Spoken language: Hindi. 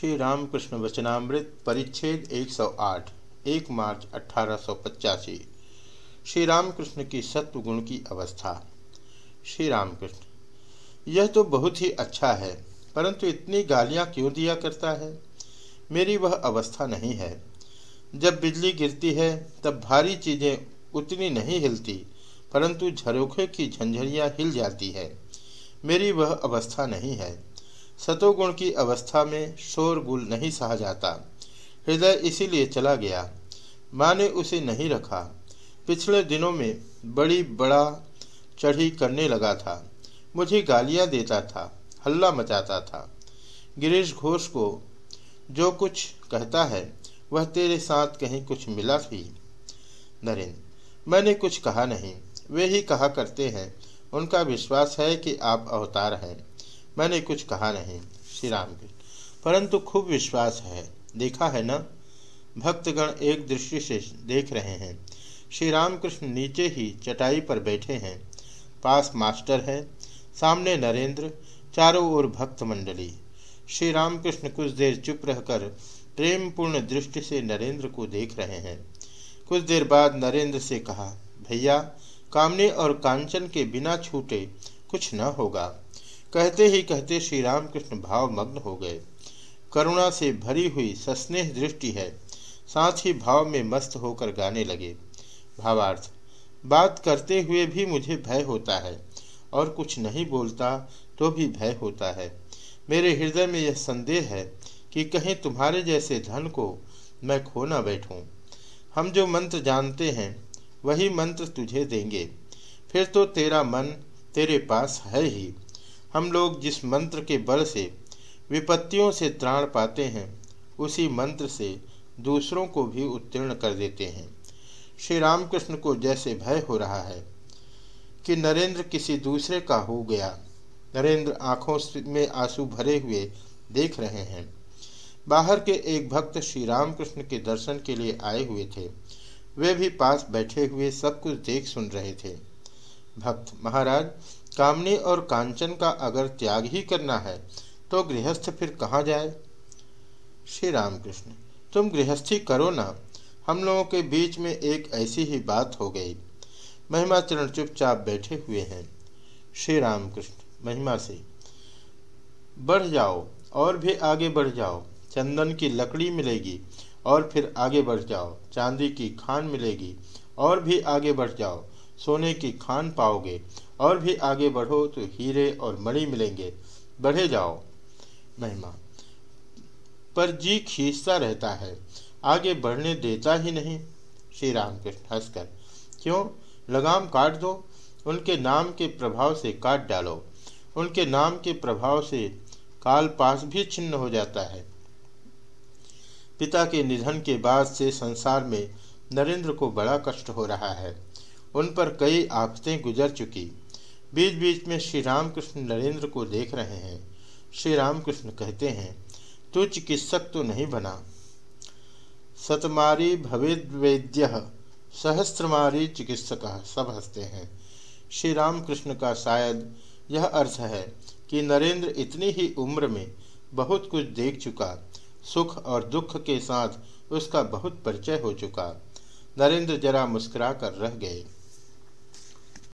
श्री रामकृष्ण वचनामृत परिच्छेद 108 एक मार्च अठारह सौ पचासी। श्री रामकृष्ण की सत्व गुण की अवस्था। श्री रामकृष्ण यह तो बहुत ही अच्छा है, परंतु इतनी गालियाँ क्यों दिया करता है? मेरी वह अवस्था नहीं है। जब बिजली गिरती है, तब भारी चीज़ें उतनी नहीं हिलती, परंतु झरोखे की झंझरियाँ हिल जाती है। मेरी वह अवस्था नहीं है। सतोगुण की अवस्था में शोरगुल नहीं सहा जाता। हृदय इसीलिए चला गया। माँ ने उसे नहीं रखा। पिछले दिनों में बड़ी बड़ा चढ़ी करने लगा था। मुझे गालियाँ देता था, हल्ला मचाता था। गिरीश घोष को जो कुछ कहता है, वह तेरे साथ कहीं कुछ मिला भी। नरेंद्र मैंने कुछ कहा नहीं। वे ही कहा करते हैं। उनका विश्वास है कि आप अवतार हैं। मैंने कुछ कहा नहीं, श्री राम के परंतु खूब विश्वास है। देखा है ना? भक्तगण एक दृष्टि से देख रहे हैं। श्री रामकृष्ण नीचे ही चटाई पर बैठे हैं। पास मास्टर है, सामने नरेंद्र, चारों ओर भक्त मंडली। श्री रामकृष्ण कुछ देर चुप रहकर प्रेमपूर्ण दृष्टि से नरेंद्र को देख रहे हैं। कुछ देर बाद नरेंद्र से कहा, भैया, कामने और कांचन के बिना छूटे कुछ न होगा। कहते ही कहते श्री रामकृष्ण भावमग्न हो गए। करुणा से भरी हुई सस्नेह दृष्टि है। साथ ही भाव में मस्त होकर गाने लगे। भावार्थ, बात करते हुए भी मुझे भय होता है, और कुछ नहीं बोलता तो भी भय होता है। मेरे हृदय में यह संदेह है कि कहीं तुम्हारे जैसे धन को मैं खो न बैठूं। हम जो मंत्र जानते हैं, वही मंत्र तुझे देंगे। फिर तो तेरा मन तेरे पास है ही। हम लोग जिस मंत्र के बल से विपत्तियों से त्राण पाते हैं, उसी मंत्र से दूसरों को भी उत्तीर्ण कर देते हैं। श्री रामकृष्ण को जैसे भय हो रहा है कि नरेंद्र किसी दूसरे का हो गया। नरेंद्र आँखों में आँसू भरे हुए देख रहे हैं। बाहर के एक भक्त श्री रामकृष्ण के दर्शन के लिए आए हुए थे। वे भी पास बैठे हुए सब कुछ देख सुन रहे थे। भक्त महाराज कामनी और कांचन का अगर त्याग ही करना है तो गृहस्थ फिर कहाँ जाए? श्री रामकृष्ण तुम गृहस्थी करो ना। हम लोगों के बीच में एक ऐसी ही बात हो गई। महिमा चरण चुपचाप बैठे हुए हैं। श्री रामकृष्ण महिमा से, बढ़ जाओ और भी आगे बढ़ जाओ। चंदन की लकड़ी मिलेगी और फिर आगे बढ़ जाओ। चांदी की खान मिलेगी और भी आगे बढ़ जाओ। सोने की खान पाओगे और भी आगे बढ़ो तो हीरे और मणि मिलेंगे। बढ़े जाओ, महिमा। पर जी खींचता रहता है, आगे बढ़ने देता ही नहीं। श्री रामकृष्ण हंसकर, क्यों? लगाम काट दो, उनके नाम के प्रभाव से काट डालो। उनके नाम के प्रभाव से काल पास भी छिन्न हो जाता है। पिता के निधन के बाद से संसार में नरेंद्र को बड़ा कष्ट हो रहा है। उन पर कई आफतें गुजर चुकी। बीच बीच में श्री रामकृष्ण नरेंद्र को देख रहे हैं। श्री रामकृष्ण कहते हैं तू चिकित्सक तो नहीं बना। सतमारी भवेद्वेद्य, सहस्त्रमारी चिकित्सक, सब हँसते हैं। श्री रामकृष्ण का शायद यह अर्थ है कि नरेंद्र इतनी ही उम्र में बहुत कुछ देख चुका, सुख और दुख के साथ उसका बहुत परिचय हो चुका। नरेंद्र जरा मुस्कुरा कर रह गए।